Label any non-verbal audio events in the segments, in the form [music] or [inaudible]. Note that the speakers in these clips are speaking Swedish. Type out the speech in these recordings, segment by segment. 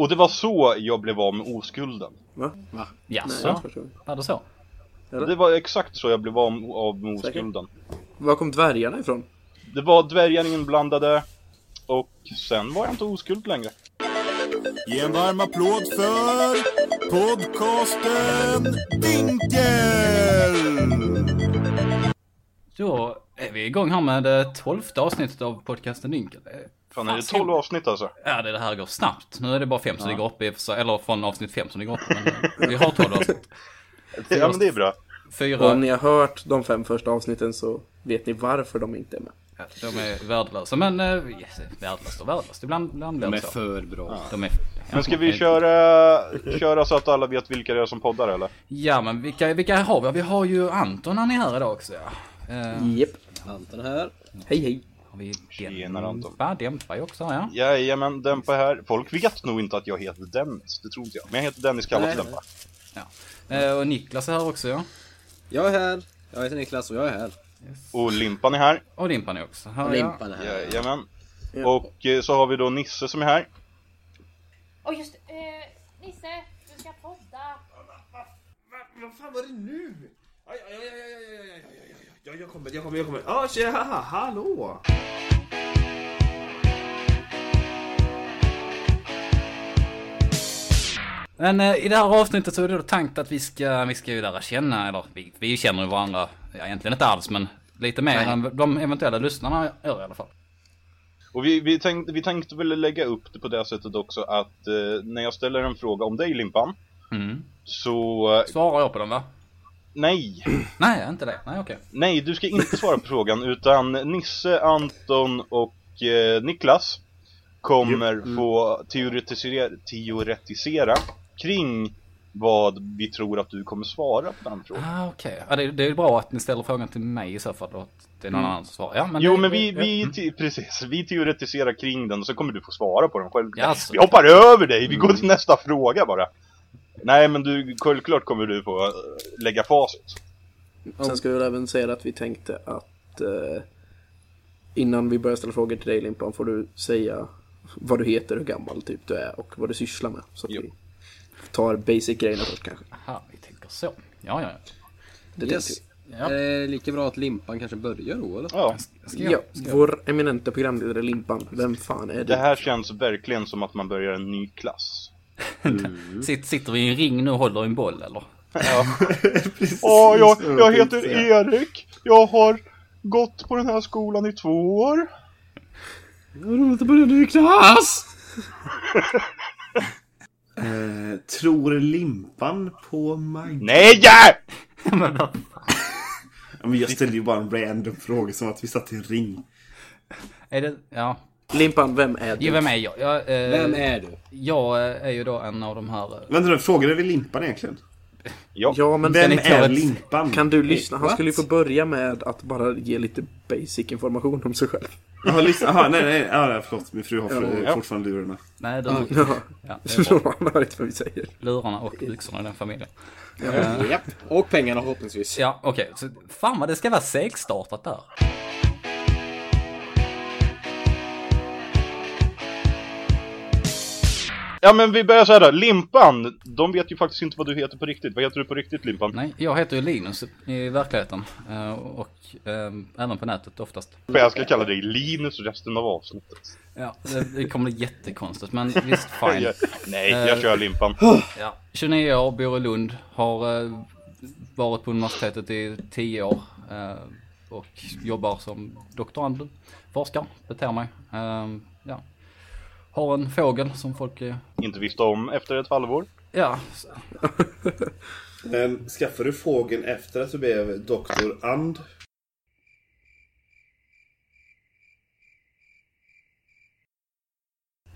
Och det var så jag blev av med oskulden. Va? Va? Jaså? Det så? Eller? Det var exakt så jag blev av av med Säker? oskulden. Var kom dvärgarna ifrån? Det var dvärgar inblandade och sen var jag inte oskuld längre. Ge en varm applåd för podcasten Dinkel! Då är vi igång här med det tolfte avsnittet av podcasten Dinkel. Fan är det Fasiken. 12 avsnitt alltså? Ja, det, det här går snabbt. Nu är det bara fem som ligger uppe sig, eller från avsnitt fem som ligger uppe. Men eh, vi har tolv avsnitt. [laughs] Ja men det är bra. Fyra, Om ni har hört de fem första avsnitten så vet ni varför de inte är med. ja, de är värdelösa. Men, uh, yes, värdelöst och värdelöst. Ibland, ibland blir De det är så. för bra. De är, ja, Men ska vi köra, köra så att alla vet vilka det är som poddar eller? Ja, men vilka, vilka har vi? Vi har ju Anton, han är här idag också ja. Uh, Japp. Anton här. Hej hej vi Tjena, Dämpa, Dämpa ju också ja. Jajamän, Dämpa här. Folk vet nog inte att jag heter Dennis, det tror inte jag. Men jag heter Dennis, kallas Dämpa. Ja. Eh, och Niklas är här också ja. Jag är här. Jag heter Niklas och jag är här. Yes. Och Limpan är här. Och Limpan är också här. Och Limpan är här. Ja, jajamän. Ja. Och eh, så har vi då Nisse som är här. Och just eh, Nisse, du ska podda. Vad fan var det nu? Aj, aj, aj, Ja, jag kommer, jag kommer, jag kommer. Ja, tjena, haha, hallå! Men eh, i det här avsnittet så är det då tänkt att vi ska, vi ska ju lära känna, eller vi, vi känner ju varandra, ja, egentligen inte alls men lite mer Nej. än de eventuella lyssnarna gör i alla fall. Och vi, vi, tänkte, vi tänkte väl lägga upp det på det sättet också att eh, när jag ställer en fråga om dig Limpan, Mm. så eh, Svarar jag på den va? Nej, Nej, inte det. Nej, okej. nej du ska inte svara på frågan utan Nisse, Anton och eh, Niklas kommer få teoretisera, teoretisera kring vad vi tror att du kommer svara på den frågan. Ah, okej. Ja, det, det är bra att ni ställer frågan till mig i så fall och att det är någon annan som svarar. Ja, men Jo det, men vi, det- vi, te- precis, vi teoretiserar kring den och så kommer du få svara på den själv. Alltså. Vi hoppar över dig, vi går till nästa fråga bara. Nej men du, självklart kommer du få eh, lägga facit. Sen ska vi väl även säga att vi tänkte att eh, innan vi börjar ställa frågor till dig Limpan får du säga vad du heter, hur gammal typ du är och vad du sysslar med. Så att Jo. vi tar basic-grejerna först kanske. Aha, vi tänker så. Ja, ja. Det Yes. tänkte Ja. Är det lika bra att Limpan kanske börjar då eller? Ja, Ska jag? Ja, Ska jag? vår eminenta programledare Limpan, vem fan är du? det här känns verkligen som att man börjar en ny klass. Sitter, sitter vi i en ring nu och håller en boll eller? Åh, [laughs] jag, jag heter Erik, jag har gått på den här skolan i två år. Roligt att börja ny klass! [laughs] Eh, tror Limpan på Magda? Nej! [laughs] men vad fan. Ja, jag ställde ju bara en random fråga som att vi satt i en ring. Är det, ja. Limpan, vem är du? Jo, vem är jag? jag eh, Vem är du? Jag eh, är ju då en av de här... eh, Vänta nu, frågade vi Limpan egentligen? Ja, Ja, men Vem är Limpan? kan du lyssna? Han What? skulle ju få börja med att bara ge lite basic information om sig själv. Jaha, lyssna. Jaha, nej, nej, ja, nej, förlåt. Min fru har för, Ja. fortfarande lurarna. Nej, de, Ja, ja, det är hör [laughs] inte vad vi säger. Lurarna och byxorna i den familjen. Japp. Och pengarna förhoppningsvis. Ja, okej. Så Fan vad det ska vara segstartat där. Ja men vi börjar så här då. Limpan, de vet ju faktiskt inte vad du heter på riktigt. Vad heter du på riktigt Limpan? Nej, jag heter ju Linus i verkligheten. eh, Och eh, även på nätet oftast. Jag ska kalla dig Linus resten av avsnittet. Ja, det, det kommer bli jättekonstigt men visst [laughs] fine. Jag, nej, jag kör Limpan. Ja. 29 år, bor i Lund, har eh, varit på universitetet i 10 år. eh, Och jobbar som doktorand, forskar, beter mig. Eh, Ja. Har en fågel som folk, eh, Inte visste om efter ett halvår. ja, [laughs] Um, skaffade du fågeln efter att du blev doktor And?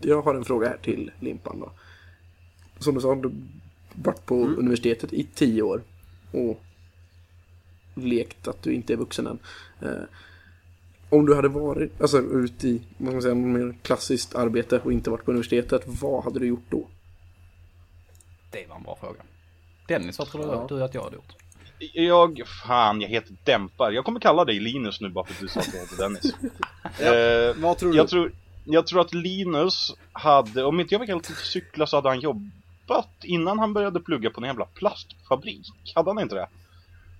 Jag har en fråga här till Limpan då. Som du sa, du har varit på universitetet i tio år. Och lekt att du inte är vuxen än. Eh, om du hade varit, alltså ut i, vad ska man säga, mer klassiskt arbete och inte varit på universitetet, vad hade du gjort då? det var en bra fråga. Dennis, vad tror du, du att jag hade gjort? Jag, fan jag heter Dämpar. Jag kommer kalla dig Linus nu bara för att du sa att jag heter Dennis. [laughs] eh, Vad tror du? jag tror, jag tror att Linus hade, om inte jag var helt cykla så hade han jobbat innan han började plugga på en jävla plastfabrik. Hade han inte det?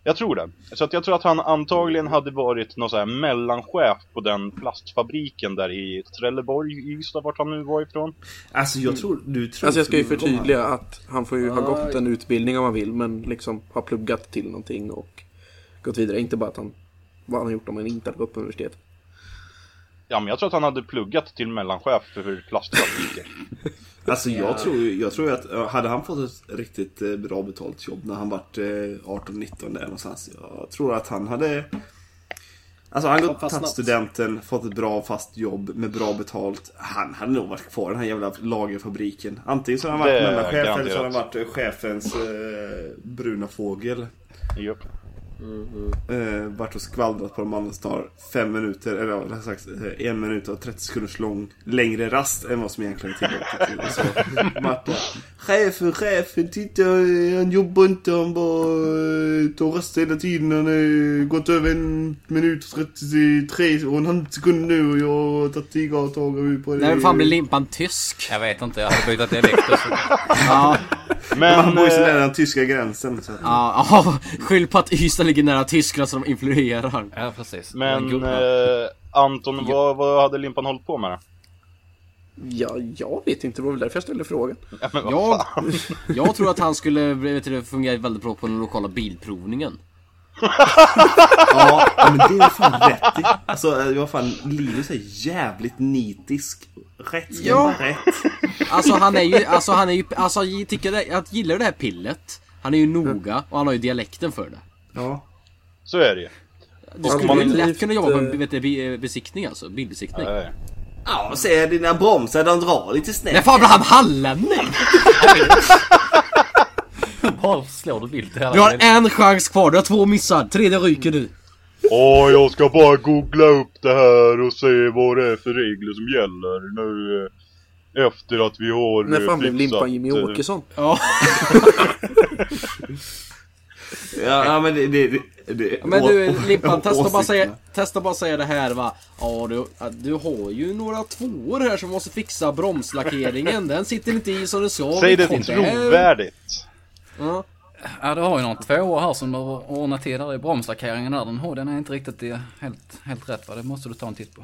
Jag tror det. Så att jag tror att han antagligen hade varit någon så här mellanchef på den plastfabriken där i Trelleborg, Ystad, vart han nu var ifrån. Alltså jag tror... Du tror Alltså jag ska ju för förtydliga att han får ju ha gått en utbildning om han vill, men liksom ha pluggat till någonting och gått vidare. Inte bara att han, vad han har gjort om han inte hade gått på universitet. Ja, men jag tror att han hade pluggat till mellanchef för plastfabriker. [laughs] Alltså jag tror ju- jag tror att ja, hade han fått ett riktigt eh, bra betalt jobb när han vart eh, 18-19 där någonstans. Jag tror att han hade Alltså han gått fastnat. tagit studenten, fått ett bra fast jobb med bra betalt. Han hade nog varit kvar i den här jävla lagerfabriken. Antingen så hade han varit mellanchef eller så hade han varit eh, chefens eh, bruna fågel. Japp. Eh, varit och skvallrat på de andra tar fem minuter, eller rättare sagt eh, en minut och 30 sekunders lång, längre rast än vad som egentligen är tillåtet. Och så Marta, chefen, chefen, titta eh, han jobbar inte, han bara eh, tar rast hela tiden. Han har gått över en minut och 33 och en halv sekund nu och jag har tagit tio tag på det. När fan blir limpan tysk? Jag vet inte, jag hade bytt dialekt och så. Ja, [laughs] Men han bor ju så eh, nära den tyska gränsen. Så att, ja, ja. [laughs] Skyll på att Ystad ligger nära Tyskland så de influerar. Ja, precis. Men eh, Anton, vad, vad hade Limpan hållit på med då? Ja, jag vet inte, det var väl därför jag ställde frågan. [laughs] Ja, men vad Jag, jag tror att han skulle vet du, fungera väldigt bra på den lokala bilprovningen. [laughs] Ja, men det är fan rätt i. Alltså, eh, fan, Linus är jävligt nitisk. Rätt ska Ja. rätt. Alltså han är ju, alltså han är ju, alltså jag tycker det, jag gillar det här pillet. Han är ju noga och han har ju dialekten för det. Ja. Så är det ju. Du skulle man- ju lätt kunna jobba på en eh, vet du, bi- besiktning alltså, bilbesiktning. Ja, ja. Ja, se dina bromsar, de drar lite snett. Nej fan blir han hallänning? [laughs] [laughs] Bara slår du vilt hela Du har en chans kvar, du har två missar, tredje ryker du. Åh, jag ska bara googla upp det här och se vad det är för regler som gäller nu eh, efter att vi har När eh, fan blev fixat, Limpan Jimmy eh, Åkesson? Ja. [laughs] Ja, ja men det... det, det, Men du Limpan, testa bara säga, testa bara säga det här va. Ja du, du har ju några tvåor här som måste fixa bromslackeringen. Den sitter inte i som den ska. Säg det den. trovärdigt. Ja. Ja, du har ju någon tvåa här som du har ordnat till där i bromslackeringen där. Den, har, den är inte riktigt helt, helt rätt va? Det måste du ta en titt på.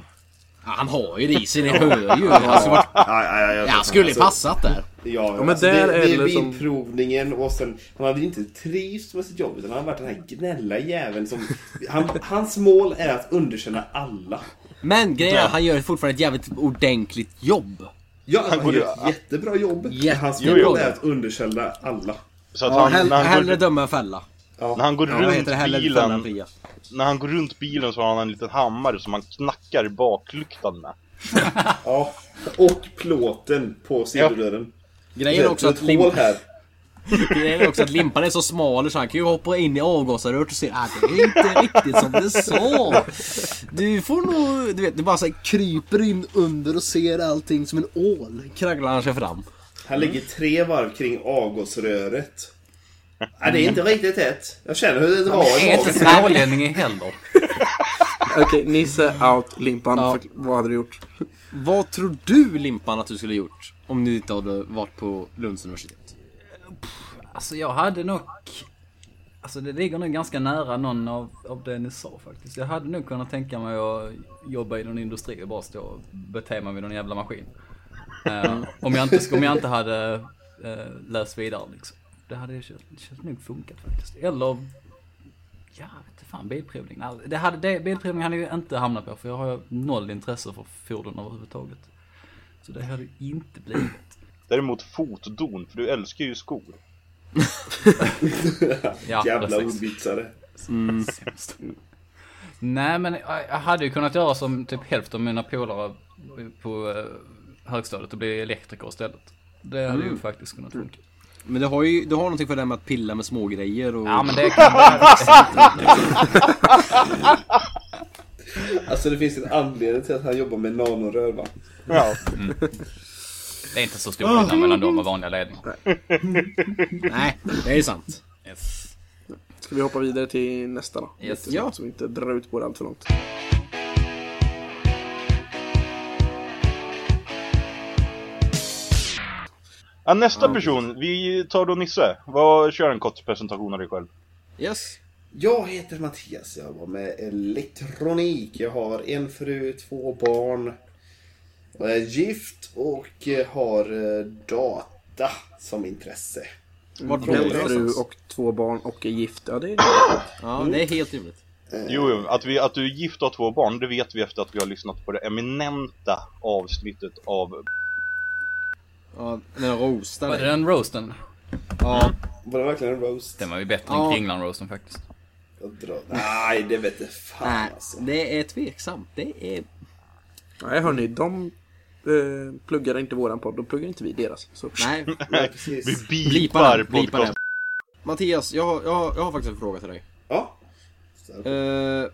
Ja, Han har ju det i sig, ni hör ju. Alltså, Ja, ja, ja, ja, skulle alltså, passat där. Ja, men alltså, där det, är det det som- bilprovningen och sen... Han hade ju inte trivts med sitt jobb utan han har varit den här gnälla jäveln som... Han, hans mål är att underkänna alla. Men grejen är att han gör fortfarande ett jävligt ordentligt jobb. Ja, han borde- gör ett jättebra jobb. Jättebra Hans mål är att underkänna alla. Så att Ja, han, hell, när, han hellre går, döma än fälla. Ja. när han går Ja, runt fälla bilen, när han går runt bilen så har han en liten hammare som han knackar baklyktan med. [laughs] ja. Och plåten på sidodörren. Grejen är också att lim, här. [laughs] grejen är också att limpan är så smal så han kan ju hoppa in i avgasröret och se att det är inte riktigt som det sa. Du får nog, du vet, det bara så här kryper in under och ser allting som en ål. Kraglar han sig fram. Han ligger tre varv kring avgasröret. Nej, det är inte riktigt tätt. Jag känner hur det drar är i inte magen. smålänning heller. [laughs] Okej, Nisse out, Limpan. Ja. För, vad hade du gjort? Vad tror du Limpan att du skulle gjort? Om du inte hade varit på Lunds universitet? Alltså jag hade nog... Alltså det ligger nog ganska nära någon av, av det ni sa faktiskt. Jag hade nog kunnat tänka mig att jobba i någon industri och bara stå och bete mig vid någon jävla maskin. Eh, om, jag inte, om jag inte hade eh, läst vidare liksom. Det hade ju känts, nog funkat faktiskt. Eller... Ja, vet inte fan, bilprovning. Det hade, det, bilprovning hade jag ju inte hamnat på för jag har noll intresse för fordon överhuvudtaget. Så det hade ju inte blivit. Däremot fotdon, för du älskar ju skor. [laughs] Ja, Jävla ordvitsare. Sämst. Nej men jag jag hade ju kunnat göra som typ hälften av mina polare på eh, högstadiet och bli elektriker istället. Det hade ju faktiskt kunnat funka. Men du har ju du har någonting för det med att pilla med smågrejer och... Ja men det kan Alltså det finns en anledning till att han jobbar med nanorör va? Ja. Det är inte så stor skillnad mellan dem och vanliga ledningar. Nej, det är sant. Yes. Ska vi hoppa vidare till nästa då? Yes. Ja. Så vi inte drar ut på det allt för långt. Ja, nästa person, vi tar då Nisse. Vad, kör en kort presentation av dig själv. Yes. Jag heter Mattias, jag var med elektronik. Jag har en fru, två barn. Jag är gift och eh, har eh, data som intresse. Vart bor En du fru och två barn och är gift. Ja, det är [coughs] Ja, det är helt rimligt. Jo, jo, att, vi, att du är gift och har två barn, det vet vi efter att vi har lyssnat på det eminenta avsnittet av... Ja, den roastar Var det den roasten? Ja, Var det verkligen en roast? Den var ju bättre Ja. än Kringlan-roasten faktiskt. Jag drar... Nej, det vet jag fan nej, alltså. det är tveksamt. Det är... Nej, hörni, de eh, pluggar inte våran podd, då pluggar inte vi deras. Så. Nej, [laughs] Nej, precis. Vi beepar den. Blipa podcast. den. Mattias, jag har, jag, har, jag har faktiskt en fråga till dig. Ja. Eh,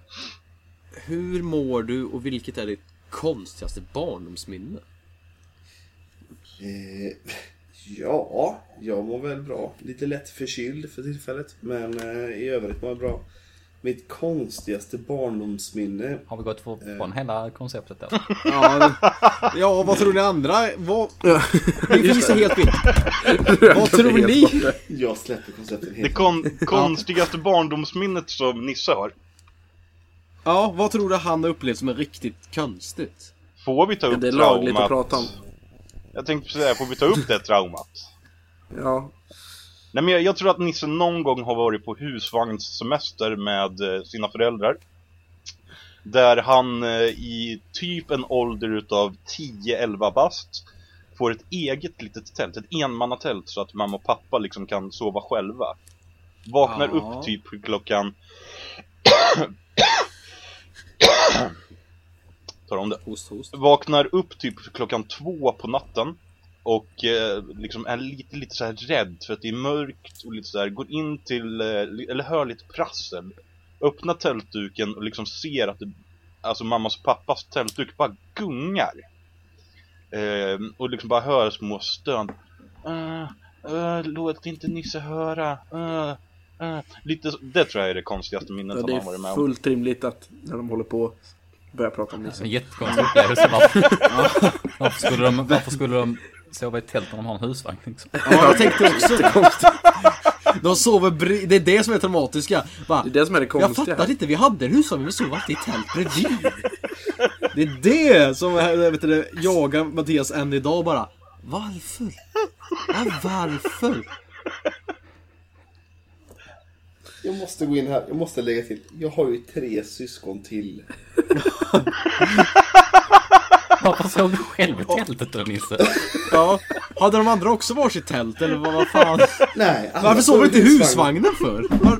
hur mår du och vilket är ditt konstigaste barndomsminne? Eh, [laughs] ja, jag mår väl bra. Lite lätt förkyld för tillfället. Men eh, i övrigt mår jag bra. Mitt konstigaste barndomsminne. Har vi gått för- från hela konceptet då? [laughs] Ja, ja vad tror ni andra? Vad... Ni visar helt vitt. Vad tror ni? Jag släpper konceptet Det helt. kon konstigaste barndomsminnet som Nisse har. Ja, vad tror du han har upplevt som är riktigt konstigt? Får vi ta upp Det är lagligt att traumat? prata om. Jag tänkte säga, får vi ta upp det traumat? Ja, Nej men jag, jag tror att Nisse någon gång har varit på husvagnssemester med eh, sina föräldrar. Där han eh, i typ en ålder utav 10-11 bast får ett eget litet tält, ett enmannatält så att mamma och pappa liksom kan sova själva. Vaknar Ja. upp typ klockan... Tar om det. Host, host. Vaknar upp typ klockan två på natten och eh, liksom är lite, lite så här rädd för att det är mörkt och lite så här, går in till, eh, eller hör lite prassel. Öppnar tältduken och liksom ser att det, alltså mammas och pappas tältduk bara gungar. Eh, och liksom bara hör små stön. Uh, uh, låt inte Nisse höra. Uh, uh. Lite, det tror jag är det konstigaste minnet ja det han varit med är om. fullt rimligt att när de håller på börja prata om En Nisse. jättekonstig upplevelse. Varför, [laughs] varför, skulle de, varför skulle de sova i tält när de har en husvagn liksom? Ja, jag tänkte också. De sover bred... Det är det som är traumatiska. Bara, Det är det som är det jag konstiga. fattar inte, vi hade en husvagn men vi sov alltid i tält bredvid. Det är det som jag vet du, jagar Mattias än idag bara. Varför? Ja, varför? Jag måste gå in här, jag måste lägga till. Jag har ju tre syskon till. Varför sov du själv i tältet då Nisse? Ja. Hade de andra också varsitt tält eller vad, vad fan? Nej, Varför sov du inte i husvagn. husvagnen för? Var,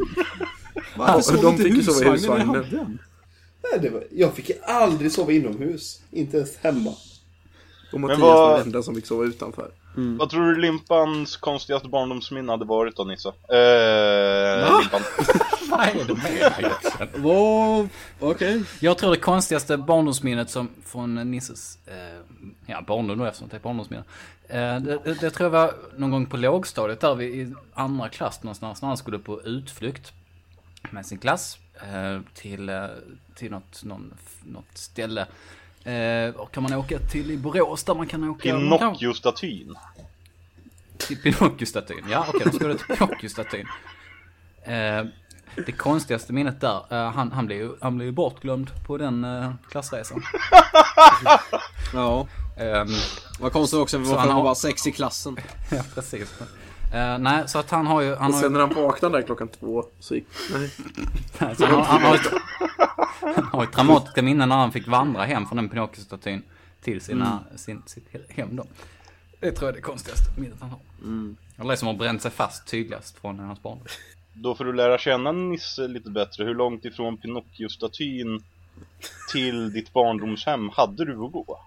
varför sov de du inte i fick ju sova i husvagnen husvagnen. en? Nej, det var, jag fick aldrig sova inomhus. Inte ens hemma. Och Mattias vad- var den enda som fick sova utanför. Vad tror du Limpans konstigaste barndomsminne hade varit då Nisse? Eh, Limpan. [laughs] Vad är det med dig? Vad... Okej. Jag tror det konstigaste barndomsminnet som från Nisses, eh, ja barndom då eftersom det är barndomsminne. Eh, det, det, det tror jag var någon gång på lågstadiet där vi i andra klass någonstans när han skulle på utflykt med sin klass eh, till, eh, till något, någon, något ställe. Eh, och kan man åka till i Borås där man kan åka... Pinocchio-statyn. till Pinocchio-statyn. Ja, okej, då ska du till Pinocchio-statyn. Eh, det konstigaste minnet där, eh, han, han, blev ju, han blev ju bortglömd på den eh, klassresan. [laughs] Ja. Ehm, Vad konstigt också, för Så han han har- var bara sex i klassen. [laughs] ja, precis. Eh, nej, så att han har ju... Han Och har sen ju när han vaknade där klockan två så gick... Nej. [laughs] så han, har- han, har ett, han har ju traumatiska minnen när han fick vandra hem från den Pinocchio-statyn till sina, sin, sitt hem då. Det tror jag är det konstigaste minnet han har. Eller det som har bränt sig fast tydligast från hans barndom. Då får du lära känna Nisse lite bättre. Hur långt ifrån Pinocchio-statyn till ditt barndomshem hade du att gå?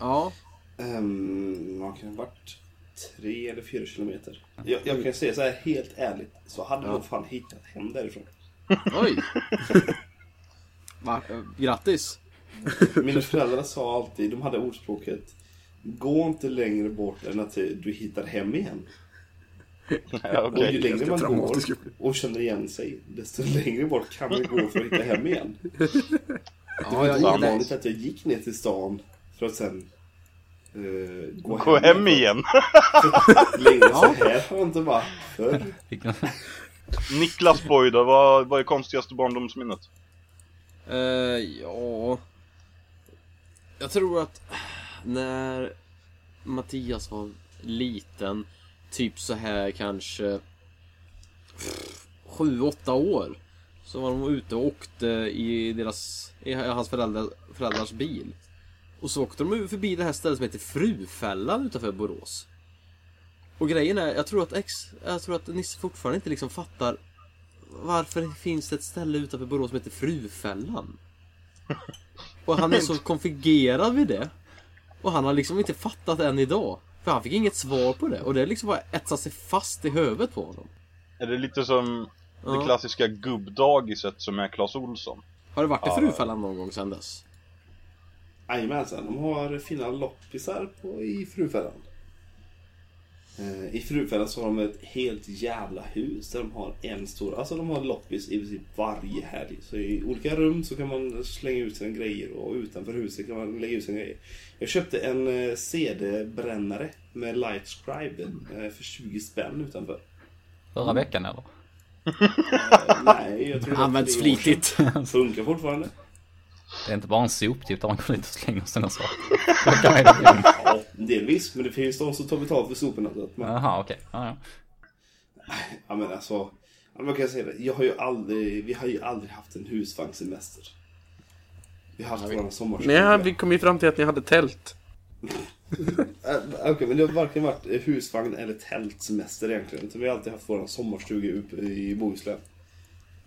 Ja. Um, man kan ha varit tre eller fyra kilometer. Jag, jag kan säga så här helt ärligt. Så hade jag fan hittat hem därifrån. Oj. [laughs] Va? eh, Grattis. Mina föräldrar sa alltid, de hade ordspråket. Gå inte längre bort än att du hittar hem igen. Ja, Och ju längre man går och känner igen sig, desto längre bort kan man gå för att hitta hem igen. [laughs] Det Ja, var ovanligt att jag gick ner till stan för att sen Uh, Gå hem igen. [laughs] Länge så här har jag inte varit förr. Niklas Boy då, vad, vad är konstigaste barndomsminnet? Eh, ja... Jag tror att när Mattias var liten, typ så här kanske sju, åtta år. Så var de ute och åkte i deras, i hans föräldrar, föräldrars bil. Och så åkte de förbi det här stället som heter Frufällan utanför Borås. Och grejen är, jag tror att ex, jag tror att Nisse fortfarande inte liksom fattar varför finns det ett ställe utanför Borås som heter Frufällan? Och han är så [laughs] konfigurerad vid det. Och han har liksom inte fattat än idag. För han fick inget svar på det. Och det liksom bara etsat sig fast i huvudet på honom. Är det lite som det Ja. klassiska gubbdagiset som är Clas Olsson? Har du varit i Frufällan någon gång sedan dess? Jajamensan, de har fina loppisar på, i Frufällan. Eh, I Frufällan så har de ett helt jävla hus där de har en stor, alltså de har loppis i princip varje helg. Så i olika rum så kan man slänga ut sina grejer och utanför huset kan man lägga ut sina grejer. Jag köpte en eh, CD-brännare med Lightscribe eh, för 20 spänn utanför. Förra veckan eller? Nej, jag tror [laughs] Används flitigt. [laughs] Funkar fortfarande. Det är inte bara en soptipp där man går dit och slänger sina saker. Ja, delvis. Men det finns de som tar betalt för soporna. man- Jaha, okej. Ja, ja. Ja men alltså, vad kan jag säga? det? Jag har ju aldrig, vi har ju aldrig haft en husvagnssemester. Vi har haft våra sommarstuga. Nej, vi kom ju fram till att ni hade tält. Äh, [laughs] Okej, men det har varken varit eh, husvagn eller tältsemester egentligen. Utan vi har alltid haft vår sommarstuga uppe i Bohuslän.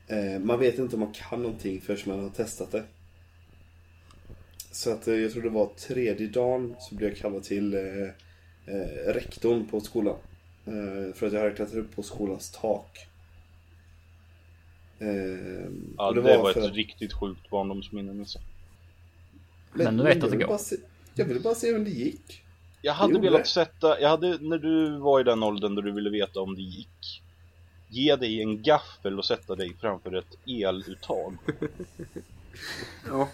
Eh, man vet inte om man kan någonting förrän man har testat det. Så att eh, jag tror det var tredje dagen så blev jag kallad till eh, eh, rektorn på skolan. Eh, för att jag hade klättrat upp på skolans tak. Eh, Ja, och det, var, ett att- riktigt sjukt barndomsminne Nisse. Men du vet att jag det ville går. bara se- Jag ville bara se hur det gick. Jag hade velat det. sätta, jag hade, när du var i den åldern då du ville veta om det gick Ge dig en gaffel och sätta dig framför ett eluttag [laughs] Ja.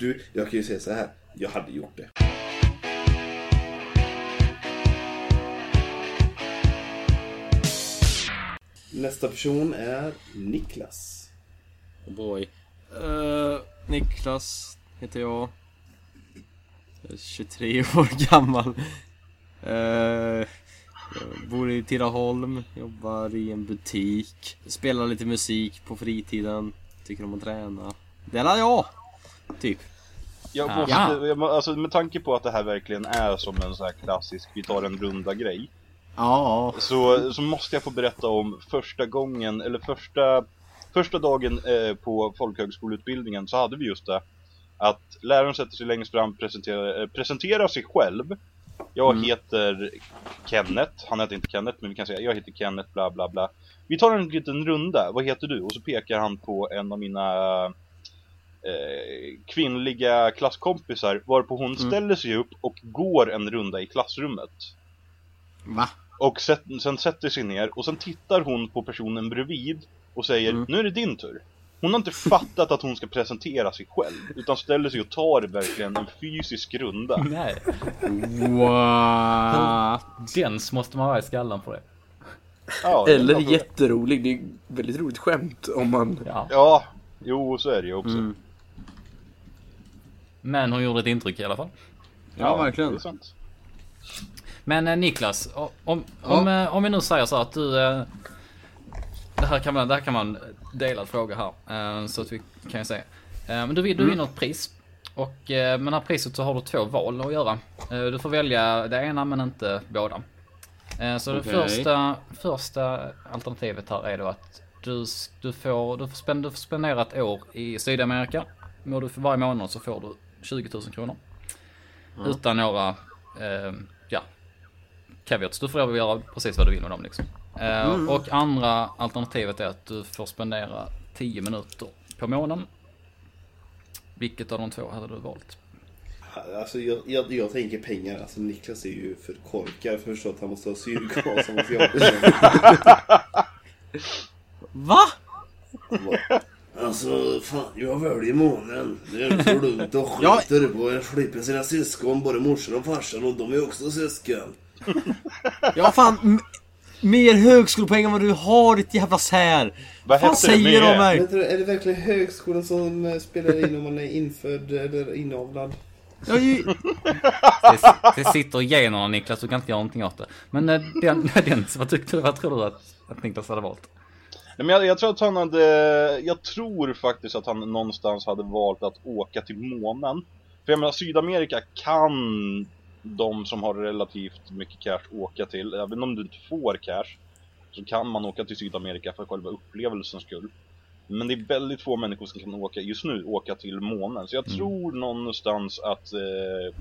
Du, jag kan ju säga så här. Jag hade gjort det. Nästa person är Niklas. Oh boy. Eh, Niklas heter jag. Jag är 23 [laughs] år gammal. Eh, jag bor i Tidaholm, jobbar i en butik. Spelar lite musik på fritiden. Tycker om att träna. Det är jag! Typ. Jag måste, jag, alltså med tanke på att det här verkligen är som en sån här klassisk vi tar en runda grej Ja. så, så måste jag få berätta om första gången, eller första Första dagen eh, på folkhögskoleutbildningen så hade vi just det Att läraren sätter sig längst fram, presenterar, eh, presenterar sig själv Jag Mm. heter Kenneth, han heter inte Kenneth men vi kan säga jag heter Kenneth bla bla bla Vi tar en liten runda, vad heter du? Och så pekar han på en av mina eh, kvinnliga klasskompisar Varpå hon Mm. ställer sig upp och går en runda i klassrummet Va? och set, sen sätter sig ner och sen tittar hon på personen bredvid och säger Mm. nu är det din tur. Hon har inte [laughs] fattat att hon ska presentera sig själv utan ställer sig och tar verkligen en fysisk runda. Nej. What? Dens måste man ha i skallen på det. Ja, Eller jätterolig. Det är väldigt roligt skämt om man... Ja. Ja, jo så är det ju också. Mm. Men hon gjorde ett intryck i alla fall. Ja, verkligen. Det är sant. Men eh, Niklas, om, om, eh, om vi nu säger så att du... Eh, det, här kan man, det här kan man delad fråga här. Så att vi kan ju säga. Men du, vill- du vinner ett pris. Och med det här priset så har du två val att göra. Du får välja det ena men inte båda. Så det Okej. första, första alternativet här är då att du, du, får, du, får spend, du får spendera ett år i Sydamerika. Och du för varje månad så får du 20 000 kronor. Utan några, eh, ja, caveats. Du får göra precis vad du vill med dem liksom. Eh, Och andra alternativet är att du får spendera 10 minuter på månen. Vilket av de två hade du valt? Alltså jag, jag, jag tänker pengar. Alltså Niklas är ju för korkad för att förstå att han måste ha syrgas om han ska jobba. [laughs] Va? Alltså, fan, jag väljer månen. Det är för lugnt och Ja. skiter på. Jag slipper sina syskon, både morsan och farsan, och de är också syskon. Ja fan, mer högskolepoäng än vad du har ditt jävla sär. Vad det säger de mig? Är det verkligen högskolan som eh, spelar in om man är infödd eller inavlad? Är ju... Det, det sitter i generna Niklas, du kan inte göra någonting åt det. Men eh, den, [laughs] den vad tyckte du, vad tror du att, att Niklas hade valt? Nej, men jag, jag tror att han hade, jag tror faktiskt att han någonstans hade valt att åka till månen. För jag menar, Sydamerika kan de som har relativt mycket cash åka till, även om du inte får cash, så kan man åka till Sydamerika för själva upplevelsens skull. Men det är väldigt få människor som kan åka, just nu, åka till månen. Så jag tror någonstans att eh,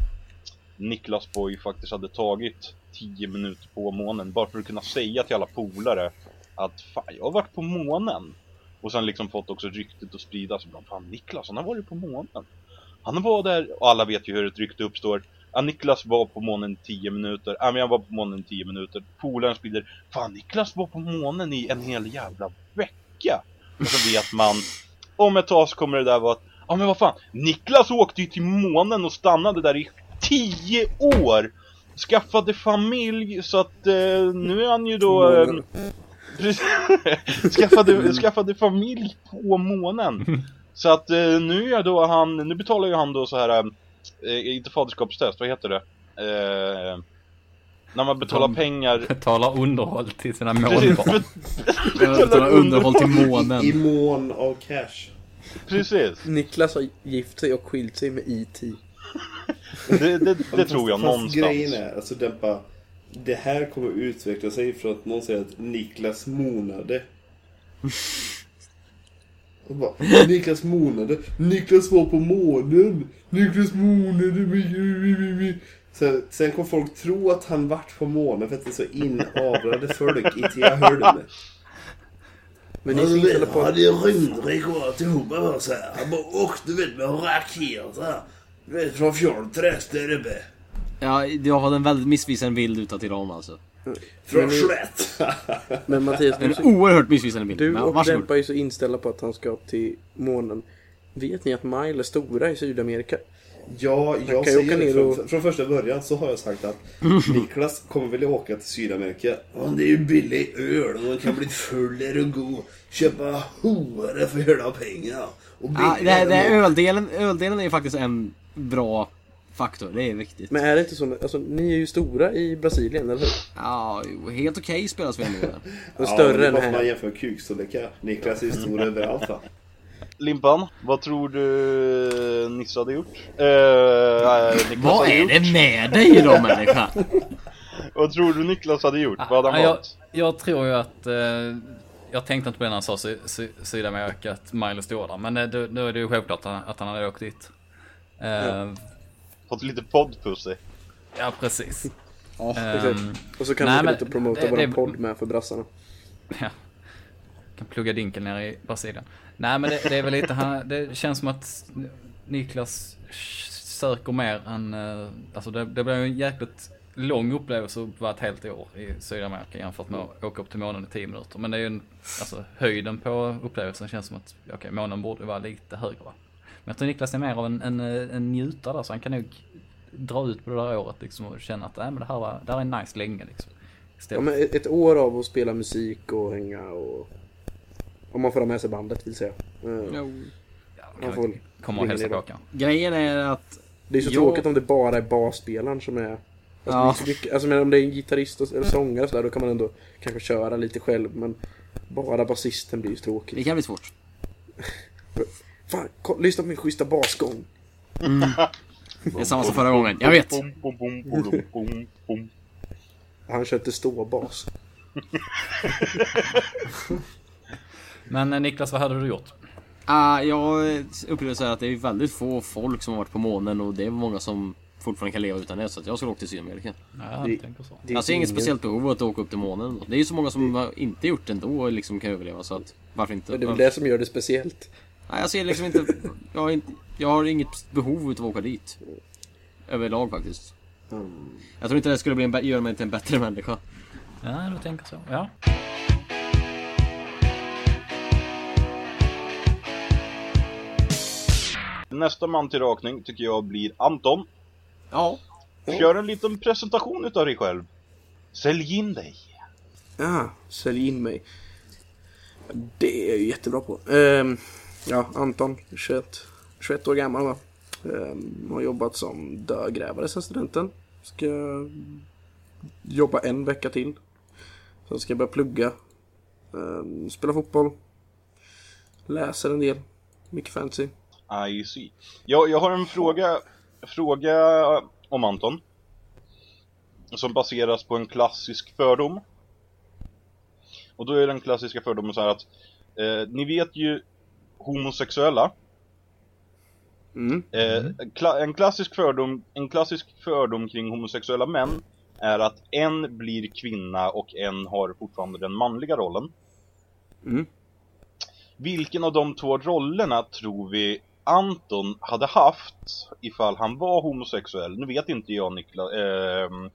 Niklas Boy faktiskt hade tagit 10 minuter på månen bara för att kunna säga till alla polare att fan, jag har varit på månen. Och sen liksom fått också ryktet att spridas bland fan Niklas, han har varit på månen. Han var där, och alla vet ju hur ett rykte uppstår. Ja, Niklas var på månen 10 minuter, ja men jag var på månen 10 minuter. Polaren sprider, fan Niklas var på månen i en hel jävla vecka. Och så vet man, om ett tag så kommer det där vara att, ja men vad fan, Niklas åkte ju till månen och stannade där i 10 år! Skaffade familj så att eh, nu är han ju då... Eh. [laughs] skaffade, skaffade familj på månen. Så att eh, nu är då han, nu betalar ju han då så här, eh, inte faderskapstest, vad heter det? Eh, när man betalar De- pengar. Betalar underhåll till sina. Jag [laughs] betalar underhåll till månen. I mån av cash. precis. Niklas har gift sig och skilt sig med E E.T. Det, det, det tror jag Fast någonstans. grejen är, alltså dämpa. Det här kommer utveckla sig från att någon säger att Niklas monade. Och bara, Niklas monade. Niklas var på månen. Niklas monade. mi. Sen, kommer folk tro att han vart på månen för att det är så inavlade folk i Tiaholm. Men ni så inställda på att... hade ju rymdrekord alltihopa så här. Han bara åkte vet med raketer. Du vet från fjolträsk där uppe. Ja, du har fått en väldigt missvisande bild utåt till dem alltså. Från Slätt. Men Mattias, En så- oerhört missvisande bild. du Men, och. Dempa är så inställda på att han ska till månen. Vet ni att Mile är stora i Sydamerika? Ja, ju jag säger det från, och- från första början så har jag sagt att [laughs] Niklas kommer väl åka till Sydamerika. Ja, det är ju billig öl och man kan bli full och god. Köpa horor för hela pengar. Och Ja, det, det, öldelen, öldelen är ju faktiskt en bra faktor. Det är viktigt. Men är det inte så, alltså ni är ju stora i Brasilien, eller hur? Ja, helt okej spelas vi. Och [laughs] Ja, större än för man här. jämför kukstorlekar. Niklas är ju stor överallt va? Limpan, vad tror du Nisse hade gjort? Eh, Vad hade är gjort? det med dig då människa? [laughs] Vad tror du Niklas hade gjort? Vad hade han Ja, jag, jag tror ju att... Eh, jag tänkte inte på det när han sa Sy, Sy, Sydamerika, att Miley stod där. Men eh, då, då är det ju självklart att, att han hade åkt dit. Eh, Fått lite poddpussy. ja. precis. Ja, exakt. Och så kan nej, vi men lite promota det- våran det- podd med för brassarna. [laughs] Ja. Kan plugga dinkel nere i Brasilien. Nej men det, det är väl lite, han, det känns som att Niklas söker mer än, eh, alltså det, det blir ju en jäkligt lång upplevelse att vara ett helt år i Sydamerika jämfört med att åka upp till månen i 10 minuter. Men det är ju en, alltså höjden på upplevelsen känns som att, okej månen borde vara lite högre va. Men jag tror Niklas är mer av en, en, en njutare där så han kan nog dra ut på det där året liksom och känna att, nej men det här var, det här är nice länge liksom. Ja, men ett år av att spela musik och hänga och... Om man får ha med sig bandet vill säga. Eh, Ja, man får komma och hälsa på. Grejen är att... Det är så Jo. tråkigt om det bara är basspelaren som är... Alltså, Ja. det är så mycket, alltså men om det är en gitarrist och, eller sångare och sådär, då kan man ändå kanske köra lite själv. Men bara basisten blir ju Det tråkigt. kan bli svårt. [laughs] Fan, ko- lyssna på min schyssta basgång. Det är samma som förra gången. Jag vet. Han köpte ståbas. Men eh, Niklas, vad hade du gjort? Ah, jag upplever så här att det är väldigt få folk som har varit på månen och det är många som fortfarande kan leva utan det. Så att jag skulle åka till Sydamerika. Ja, Det-. Det ser inget ingen- speciellt behov av att åka upp till månen. Det är ju så många som har inte gjort det ändå och liksom kan överleva så att varför inte? Men det är väl det som gör det speciellt. Nej, jag ser liksom inte jag, har inte... jag har inget behov utav att åka dit. Överlag faktiskt. Jag tror inte det skulle bli en, göra mig till en bättre människa. Ja, du tänker så. Ja. Nästa man till rakning tycker jag blir Anton. Ja. Kör en liten presentation utav dig själv. Sälj in dig. Ja, sälj in mig. Det är jag ju jättebra på. Ehm, ja, Anton, 21, 21 år gammal va. Ehm, har jobbat som dödgrävare sen studenten. Ska jobba en vecka till. Sen ska jag börja plugga. Ehm, spela fotboll. Läser en del. Mycket fancy. Ah, I see. Jag, jag har en fråga, fråga om Anton. Som baseras på en klassisk fördom. Och då är den klassiska fördomen så här att eh, ni vet ju homosexuella. Mm. Eh, kla- en, klassisk fördom, en klassisk fördom kring homosexuella män är att en blir kvinna och en har fortfarande den manliga rollen. Mm. Vilken av de två rollerna tror vi Anton hade haft ifall han var homosexuell? Nu vet inte jag Niklas, ehm,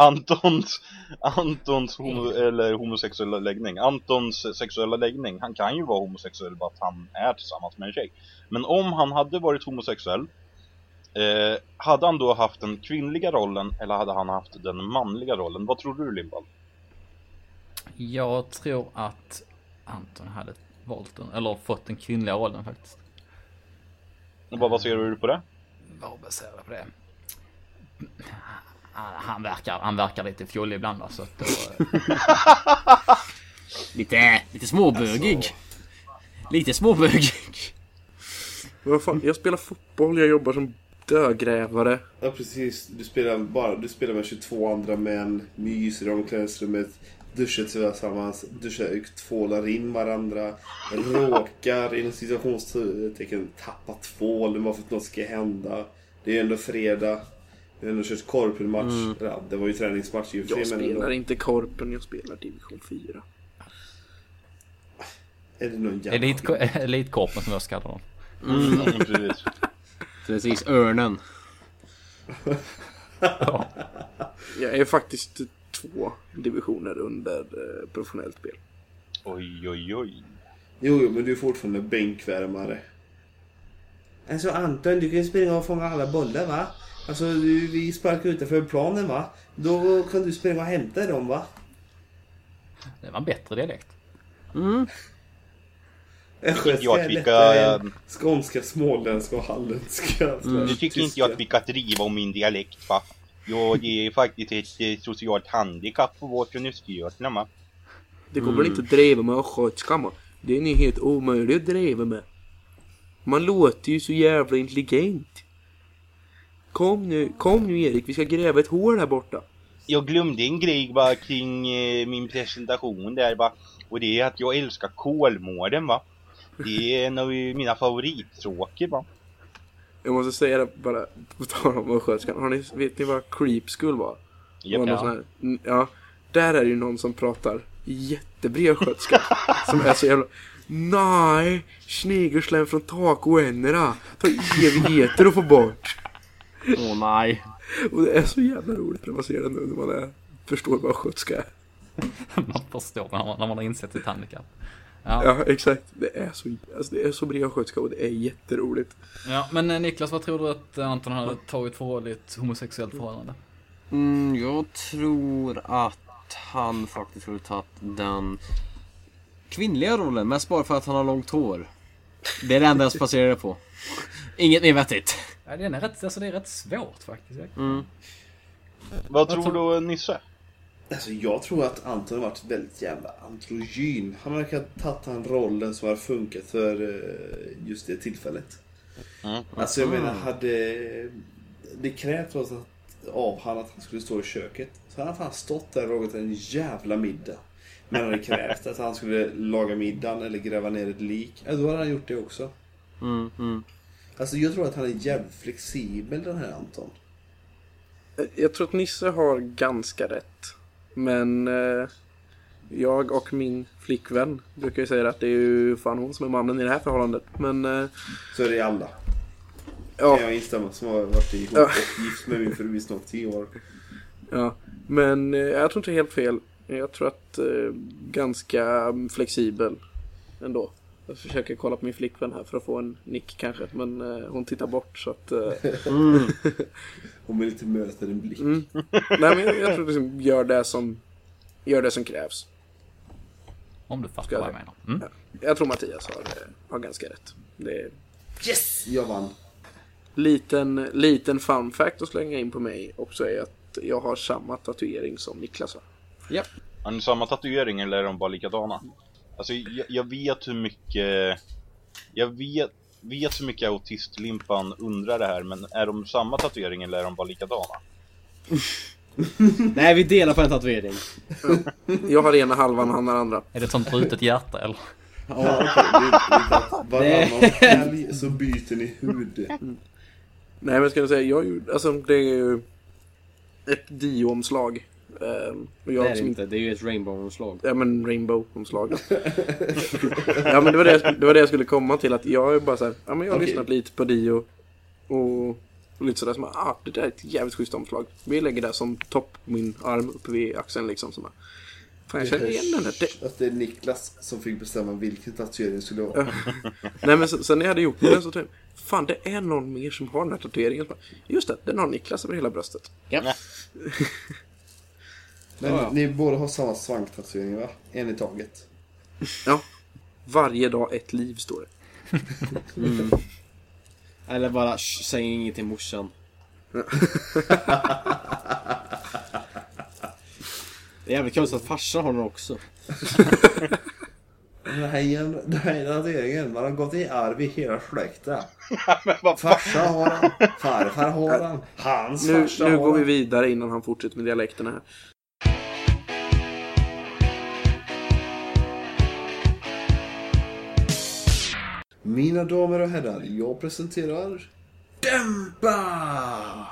Antons, Antons homo, eller homosexuella läggning. Antons sexuella läggning, han kan ju vara homosexuell bara att han är tillsammans med en tjej. Men om han hade varit homosexuell, eh, hade han då haft den kvinnliga rollen eller hade han haft den manliga rollen? Vad tror du Lindvall? Jag tror att Anton hade valt den, eller fått den kvinnliga rollen faktiskt. Och vad baserar du på det? Vad baserar jag på det? Han, verkar, han verkar lite fjollig ibland va, så att då, [laughs] Lite, lite småbögig. Lite småbögig. Fan, jag spelar fotboll, jag jobbar som dödgrävare. Ja precis, du spelar, bara, du spelar med 22 andra män, myser i omklädningsrummet, duschar tillsammans, duschar, tvålar in varandra, råkar inom situationstecken tappa tvålen bara för att något ska hända. Det är ändå fredag. Ändå kört korpenmatch. Ja, det var ju träningsmatch i och för Jag sig, men ändå. spelar inte Korpen, jag spelar Division 4. Är det någon jävla... elit, elitkorpen [laughs] som jag ska kalla. Mm, precis. Precis, örnen. [laughs] Jag är faktiskt två divisioner under eh, professionellt spel. Oj, oj, oj. Jo, jo, men du är fortfarande bänkvärmare. Alltså Anton, du kan springa och fånga alla bollar va? Alltså du, vi sparkar utanför planen va? Då kan du springa och hämta dem va? Det var en bättre dialekt. Östgötska jag är att vi lättare ska- än skånska, småländska och halländska. Nu tycker inte jag att vi ska driva om min dialekt va. Det är faktiskt ett eh, socialt handikapp på vårt från Östergötland va. Det går väl inte att driva med östgötska man. Det är ni helt omöjligt att driva med. Man låter ju så jävla intelligent. Kom nu, kom nu Erik, vi ska gräva ett hål här borta. Jag glömde en grej va kring eh, min presentation där va. Och det är att jag älskar Kolmården va. Det är en av mina favorittråkar va. Jag måste säga det bara, på tal om östgötskan. Har ni, vet ni vad creep school var? Någon sån här, n- ja, där är det ju någon som pratar jättebred östgötska. [laughs] som är så jävla... Nej, snigelslem från takoännerna. Ta evigheter att få bort. Åh nej. Och det är så jävla roligt när man ser det nu när man är, förstår vad östgötska är. [laughs] Man förstår när man, när man har insett sitt handikapp. Ja. Ja, exakt. Det är så, alltså, det är så bred östgötska och det är jätteroligt. ja, men eh, Niklas, vad tror du att Anton hade tagit för roll i ett homosexuellt förhållande? Mm, jag tror att han faktiskt skulle tagit den kvinnliga rollen. Mest bara för att han har långt hår. Det är det enda jag spaserar på. Inget mer vettigt. Ja, det, är rätt, alltså, det är rätt svårt faktiskt. Mm. Vad tror du Nisse? Alltså jag tror att Anton har varit väldigt jävla androgyn. Han verkar ha tagit den rollen som har funkat för eh, just det tillfället. Mm. Alltså jag menar, hade det krävts av av han att han skulle stå i köket så hade han fan stått där och lagat en jävla middag. Men hade det krävt att han skulle laga middagen eller gräva ner ett lik, ja, då hade han gjort det också. Mm, mm. Alltså jag tror att han är jävligt flexibel den här Anton. Jag tror att Nisse har ganska rätt. Men eh, jag och min flickvän brukar ju säga att det är ju fan hon som är mannen i det här förhållandet. Men eh, Så är det i alla. ja, Kan jag instämma som har varit ihop Ja. och gift med min fru i snart 10 år. ja. Men eh, jag tror inte helt fel. Jag tror att eh, ganska flexibel ändå. Jag försöker kolla på min flickvän här för att få en nick kanske. Men eh, hon tittar bort så att... Eh, [laughs] Hon vill inte möta din blick. Mm. nej men jag, jag tror liksom gör det som... Gör det som krävs. Om du fattar jag vad jag menar. Mm. Jag tror Mattias har, eh, har ganska rätt. Det är Yes! Jag vann. liten, liten fun fact att slänga in på mig också är att jag har samma tatuering som Niklas har. Japp. Har ni samma tatuering eller är de bara likadana? Alltså jag, jag vet hur mycket Jag vet, vet hur mycket autistlimpan undrar det här men är de samma tatuering eller är de bara likadana? [laughs] Nej, vi delar på en tatuering. [laughs] Jag har ena halvan och han har andra. Är det ett sånt brutet hjärta eller? Ja, att [laughs] Varannan helg så byter ni hud. Nej men ska jag säga, jag gjorde, alltså det är ju ett Dio-omslag. Ehm, och jag Det är det som inte. Det är ju ett rainbow-omslag. Ja men Rainbow-omslag. [laughs] ja men det var det, jag, det var det jag skulle komma till. Att jag är bara så här, ja men jag har Okej. lyssnat lite på Dio. Och, och lite sådär som ah det där är ett jävligt schysst omslag. Vi lägger det som topp min arm uppe vid axeln liksom. Som Fan jag känner igen den där. Det, Att det är Niklas som fick bestämma vilken tatuering det skulle vara. nej men sen, sen när jag hade gjort den så tänkte jag, fan det är någon mer som har den här tatueringen. Just det, den har Niklas över hela bröstet. Ja. [laughs] Men Ja, ja. ni båda har samma svanktatuering va? En i taget. Ja. Varje dag ett liv står det. Eller bara "Shh, säg inget till morsan. [laughs] Det är jävligt konstigt att farsan har den också. [laughs] Den här, den här tatueringen, man har gått i arv i hela släkten. [laughs] Farsa har den, farfar har den, hans Nu, farsa nu har går vi vidare innan han fortsätter med dialekterna här. Mina damer och herrar, jag presenterar Dämpa!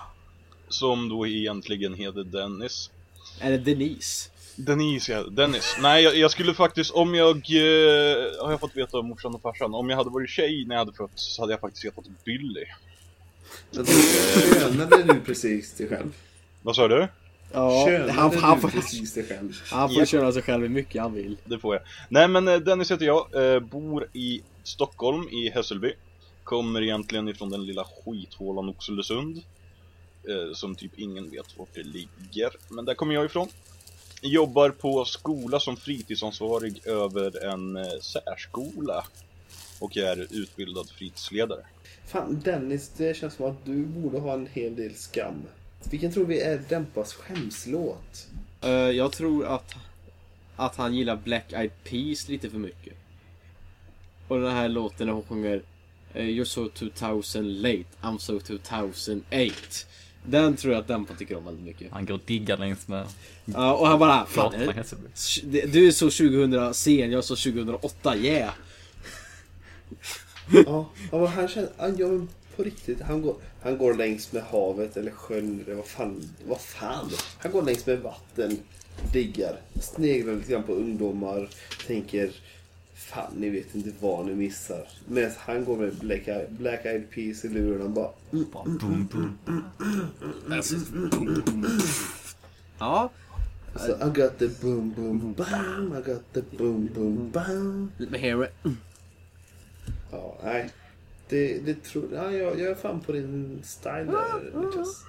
Som då egentligen heter Dennis Eller Denise. Denise, ja, Dennis. Nej, jag, jag skulle faktiskt, om jag, eh, har jag fått veta av morsan och farsan, om jag hade varit tjej när jag hade fötts så hade jag faktiskt hetat Billy. Jag tror- Könade du precis dig själv? Vad sa du? Ja, Könade han, han, du får, precis dig själv? han får köra sig själv hur mycket han vill. Det får jag. Nej men eh, Dennis heter jag, eh, bor i Stockholm, i Hässelby. Kommer egentligen ifrån den lilla skithålan Oxelösund. Eh, som typ ingen vet vart det ligger. Men där kommer jag ifrån. Jobbar på skola som fritidsansvarig över en eh, särskola. Och är utbildad fritidsledare. Fan Dennis, det känns som att du borde ha en hel del skam. Vilken tror vi är Dämpas skämslåt? Eh, jag tror att, att han gillar Black Eyed Peas lite för mycket. Och den här låten när hon sjunger eh, You're so 2000 late, I'm so 2008. Den tror jag att Dämpa tycker om väldigt mycket. Han går och diggar längs med Ja, och han bara Fan, eh, du är så 2000 sen, jag är så 2008, yeah! Ja, ja men han känner, han gör men på riktigt. Han går, han går längs med havet eller sjön eller vad fan, vad fan. Han går längs med vatten, diggar, sneglar lite grann på ungdomar, tänker Fan, ni vet inte vad ni missar. Medan han går med Black, Eye- Black Eyed Peas i luren bara. Ja, så, I got the boom boom bam, I got the boom boom bam. lite med Harry. Ja, nej. Det, det tror, ja, jag, jag är fan på din style där Niklas.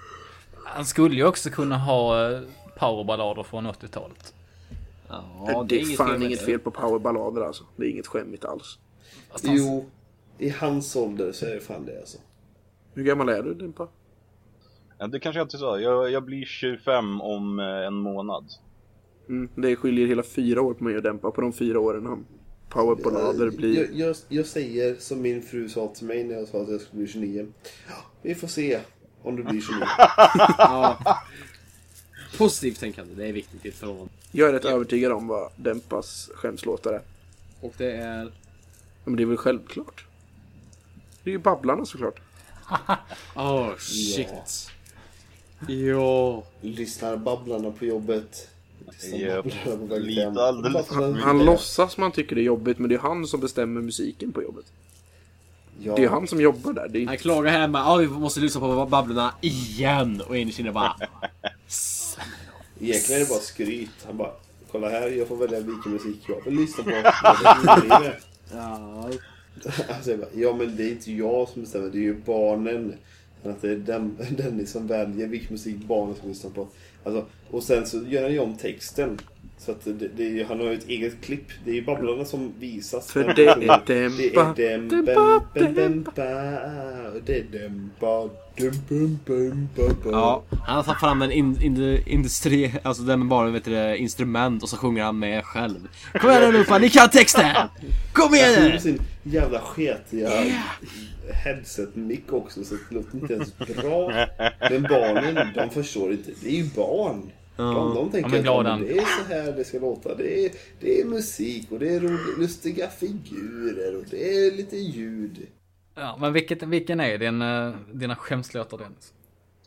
Han skulle ju också kunna ha eh, powerballader från 80-talet. Ja, det, är fan inget det. fel på powerballader alltså. Det är inget skämmigt alls. Fast han- Jo, i hans ålder så är det fan det alltså. Hur gammal är du Dimpa? Ja, det kanske jag inte sa. Jag, jag blir 25 om eh, en månad. Mm, det skiljer hela fyra år på mig att dämpa. På de fyra åren han powerballader blir... Jag, jag, jag säger som min fru sa till mig när jag sa att jag skulle bli 29. Ja, Vi får se om du blir 29. [laughs] Ja. Positivt tänkande, det är viktigt i ett förhållande. Jag är rätt övertygad om vad Dämpas skämslåtar är. Och det är... Ja, Men det är väl självklart. Det är ju Babblarna såklart. Oh [laughs] shit. Ja. Lyssnar babblarna på jobbet. Lyssnar babblarna på Bara- för mycket. Han låtsas man tycker det är jobbigt men det är han som bestämmer musiken på jobbet. Ja, Det är han som jobbar där. Det är Han klagar hemma, ja vi måste lyssna på Babblorna igen. Och in i bara... [laughs] Egentligen är det bara skryt. Han bara, kolla här, jag får välja vilken musik jag vill lyssna på. [laughs] Ja, Alltså, jag bara, ja men det är inte jag som bestämmer, det är ju barnen. Att det är den, den som väljer vilken musik barnen ska lyssna på. Alltså, och sen så gör han ju om texten. Så att det, det, han har ju ett eget klipp. Det är ju Babblarna som visas. För det är Det är Dempa. dem, Dempa, Det är dempa, ja. Han har tagit fram en in, in, industri, alltså den med bara vet du, det, instrument och så sjunger han med själv. Kom igen nu Lupa, ni kan texten! Kom igen Han nu! har sin jävla sketiga headset-mick också så det låter inte ens bra. Men barnen, de förstår inte. Det är ju barn. De, de tänker att ja, glada. men det är så här det ska låta. Det är, det är musik och det är rolig, lustiga figurer och det är lite ljud. Ja, men vilket, vilken är din, eh, dina skämslåtar Dennis?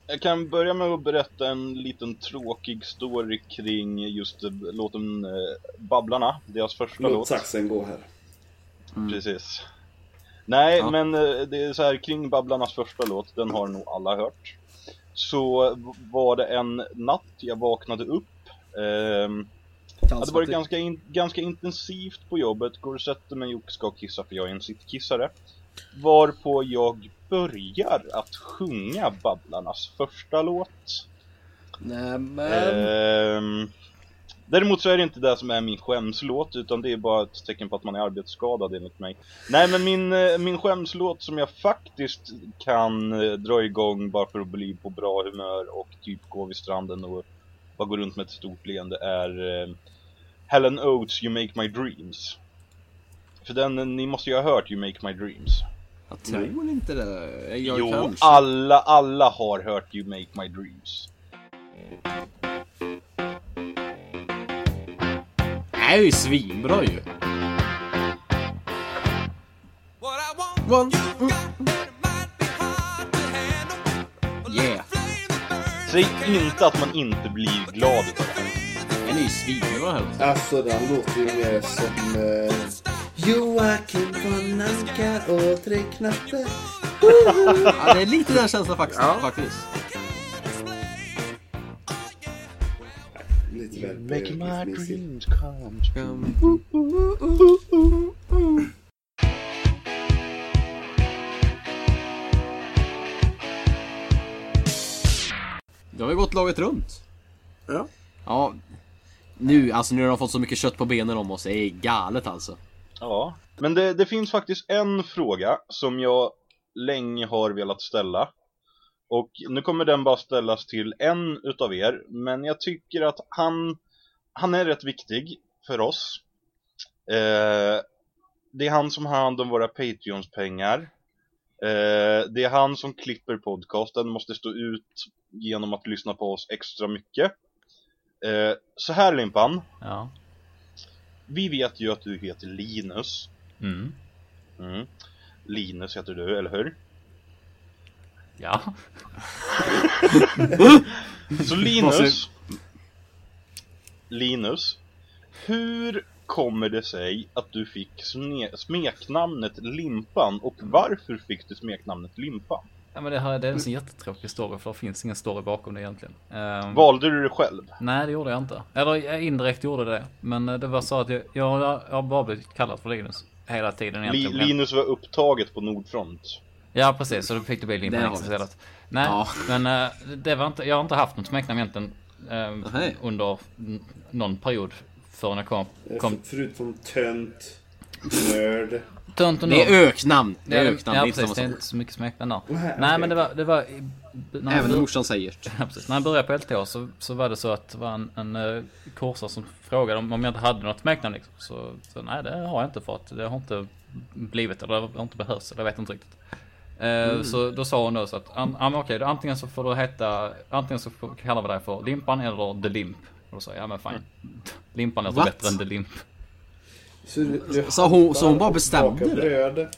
Jag kan börja med att berätta en liten tråkig story kring just eh, låten eh, Babblarna, deras första Låt låt. saxen gå här. Precis. Nej, Ja. men det är så här kring Babblarnas första låt, den har nog alla hört. Så var det en natt jag vaknade upp. Ehm, hade varit ganska, in, ganska intensivt på jobbet, går och sätter mig och ska kissa för jag är en sittkissare. Varpå jag börjar att sjunga Babblarnas första låt. Nämen. Ehm, däremot så är det inte det som är min skämslåt utan det är bara ett tecken på att man är arbetsskadad enligt mig. Nej men min, eh, min skämslåt som jag faktiskt kan eh, dra igång bara för att bli på bra humör och typ gå vid stranden och bara gå runt med ett stort leende är eh, Helen Oates You Make My Dreams. För den, ni måste ju ha hört You Make My Dreams. Jag tror inte det. Jag jo, kanske. alla, alla har hört You Make My Dreams. Är ju svinbra ju. One, mm. Yeah. Säg inte att man inte blir glad utav den. Den är ju svinbra. Alltså den låter ju mer som eh, Joakim von Anka och Tre Knatte. [laughs] Ja, det är lite den känslan faktiskt. faktiskt. Väl Make my dreams come Um, Då har vi gått laget runt. Ja. Ja. Nu, alltså nu har de fått så mycket kött på benen om oss. Det är galet alltså. Ja, men det, det finns faktiskt en fråga som jag länge har velat ställa. Och nu kommer den bara ställas till en utav er, men jag tycker att han, han är rätt viktig för oss. Eh, det är han som har hand om våra Patreons-pengar. Eh, det är han som klipper podcasten, måste stå ut genom att lyssna på oss extra mycket. Eh, så här Limpan, Ja. vi vet ju att du heter Linus. Mm. Mm. Linus heter du, eller hur? Ja. [laughs] Så Linus Linus Hur kommer det sig att du fick sme- smeknamnet Limpan och varför fick du smeknamnet Limpan? ja men det, här, det är en sån jättetråkig story för det finns ingen story bakom det egentligen. Ehm, Valde du det själv? Nej det gjorde jag inte. Eller jag indirekt gjorde det. Men eh, det var så att jag, jag, jag har bara blivit kallad för Linus. Hela tiden Li- egentligen. Linus var upptaget på Nordfront Ja precis, så då fick det bli Limpan Det har X vi. istället. Nej, Ja. men eh, det var inte, jag har inte haft något smeknamn egentligen eh, Nej. under någon period förrän jag kom. Eh, kom för- Förutom tönt, nörd. tönt och Det nörd. är öknamn. Det är öknamn. Ja det är inte precis, det är inte så mycket smeknamn där. Nej, Nej okej. men det var, det var när Även morsan säger. [laughs] Ja, precis. När jag började på LTH så, så var det så att det var en, en uh, kursare som frågade om, om jag inte hade något smeknamn liksom. Så, så nej det har jag inte för att det har inte blivit eller det har inte behövts eller jag vet inte riktigt. Eh, Så då sa hon då så att an, okej, antingen så får du heta, antingen så får, kallar vi dig för Limpan eller The Limp. Och då sa jag, ja men fine. [laughs] Limpan låter What? bättre än The Limp. Så, du, du Så hon- så hon bara bestämde det?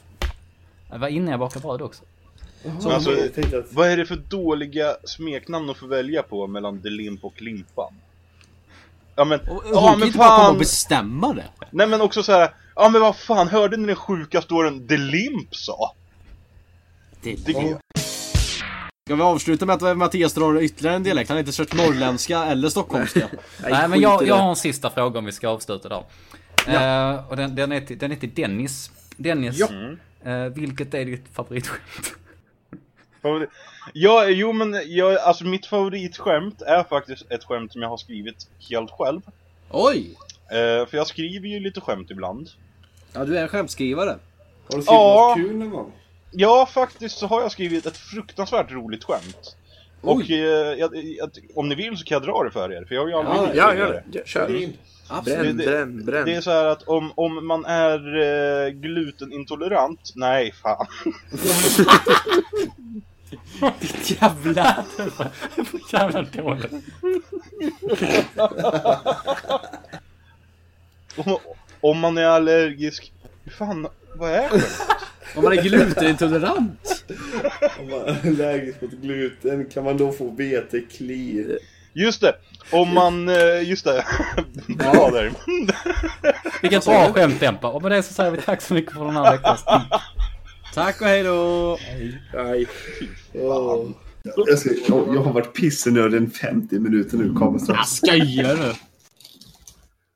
Jag var inne jag bakade bröd också. Så Alltså, att Vad är det för dåliga smeknamn att få välja på mellan The Limp och Limpan? Ja men, Och, ja hon kan men inte bara komma fan! bestämma det. Nej men också så här. ja men vad fan, hörde ni den sjuka storyn The Limp sa? Det, Ska vi avsluta med att Mattias drar ytterligare en dialekt? Han har inte kört norrländska eller stockholmska. Nej men jag, jag har en sista fråga om vi ska avsluta där. Eh, och den, den, är till, den är till Dennis. Dennis, Ja. eh, vilket är ditt favoritskämt? Favorit- Ja, jo men jag, alltså mitt favoritskämt är faktiskt ett skämt som jag har skrivit helt själv. Oj! Eh, för jag skriver ju lite skämt ibland. Ja, du är en skämtskrivare. Har du skrivit Ja. något kul någon gång? Ja, faktiskt så har jag skrivit ett fruktansvärt roligt skämt. Och eh, jag, jag, om ni vill så kan jag dra det för er, för jag har ju aldrig Ja, Ja, det gör det. Ja, Kör. Absolut. Bränn, Det- bränn, bränn. Det är så här att om, om man är eh, glutenintolerant, nej fan. [laughs] Jävlar! [laughs] Jävla dåligt. Om, om man är allergisk, hur fan, vad är det? Om man är glutenintolerant. Om man är allergisk mot gluten kan man då få BT-kli? Just det, om man, eh, just det. Bra där. Vilket bra skämt Dempa. Och med det så säger vi tack så mycket för den här veckans Tack och hej då. Nej. Jag, ska, jag, jag har varit pissenödig i 50 minuter nu, kommer strax. Jag skojar du?